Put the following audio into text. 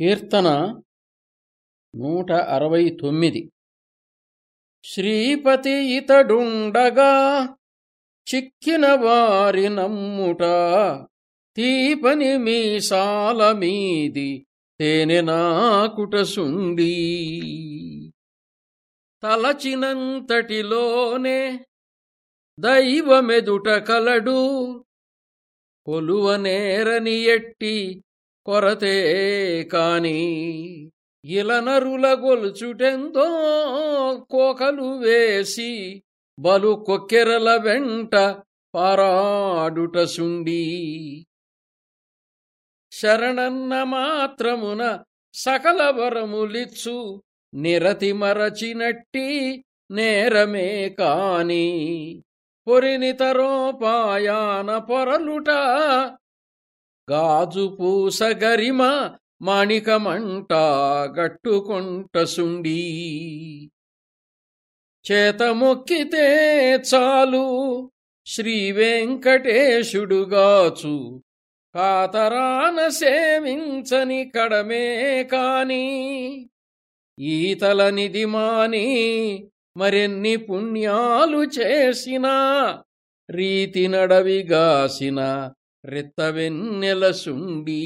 కీర్తన నూట అరవై తొమ్మిది. శ్రీపతి ఇతడుండగా చిక్కిన వారి నమ్ముట తీపని మీసాల మీది తేనె నాకుటసుండి తలచినంతటిలోనే దైవమెదుట కలడు కొలువనేరని ఎట్టి కొరతే కాని ఇలనరుల గొలుచుటెందో కోకలు వేసి బలు కొక్కెరల వెంట పారాడుట సుండి. శరణన్న మాత్రమున సకల వరములిచ్చు నిరతి మరచినట్టి నేరమే కాని. పొరినితరోపాయాన పొరలుట గాజు పూస గరిమ మాణికమంట గట్టుకొంట సుండి. చేతమొక్కితే చాలు శ్రీవెంకటేశుడుగాచు కాతరాన సేవించని కడమే కాని. ఈతల నిధి మాని మరెన్ని పుణ్యాలు చేసినా రీతి నడవిగాసిన రిత్తవెన్నెల సుండీ